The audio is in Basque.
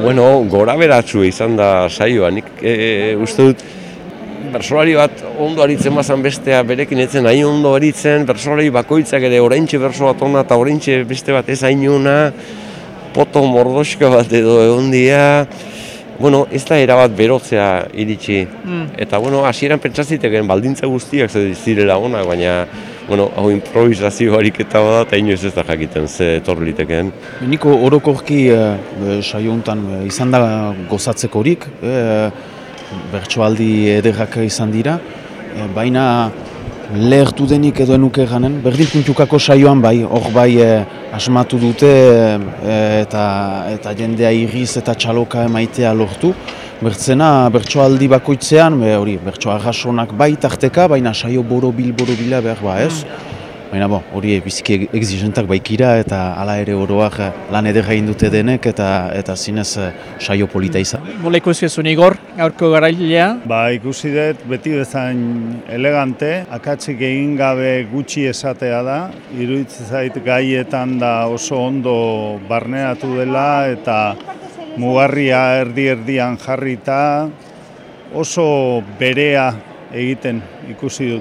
Bueno, gora beratzu izan da saioa, nik e, uste dut bersolari bat ondo aritzen bazan bestea berekin etzen hain ondo aritzen, bersolari bakoitzak ere oraintxe berso bat ona eta oraintxe beste bat ez hainuna, poto mordoska bat edo egon dia, bueno, ez da erabat berotzea iritsi. Eta, bueno, hasieran pentsaziteken baldintza guztiak zirela onak, baina, bueno, hau improvisazio ariketa bada eta inoiz ez da jakiten ze etor litekeen. Niko orokorki uh, saio honetan izan da gozatzekorik, uh, bertsoaldi ederrak izan dira, eh, baina lehertu denik edo enuke ganen, berdin puntukako saioan bai, hor bai eh, asmatu dute eh, eta, eta jendea irriz eta txaloka emaitea lortu. Bertzena bertsoaldi bakoitzean, be, hori, bertso arrasonak bai tarteka, baina saio borobil borobila behar ba ez. Baina bo, hori biziki exigentak baikira eta hala ere oroak eh, lan ederra egin dute denek eta eta zinez eh, saio polita izan. Nola ikusi zuen Igor, gaurko garailea? Ba, ikusi dut beti bezain elegante, akatsik egin gabe gutxi esatea da, iruditzen zait gaietan da oso ondo barneatu dela eta mugarria erdi-erdian jarrita oso berea egiten ikusi dut.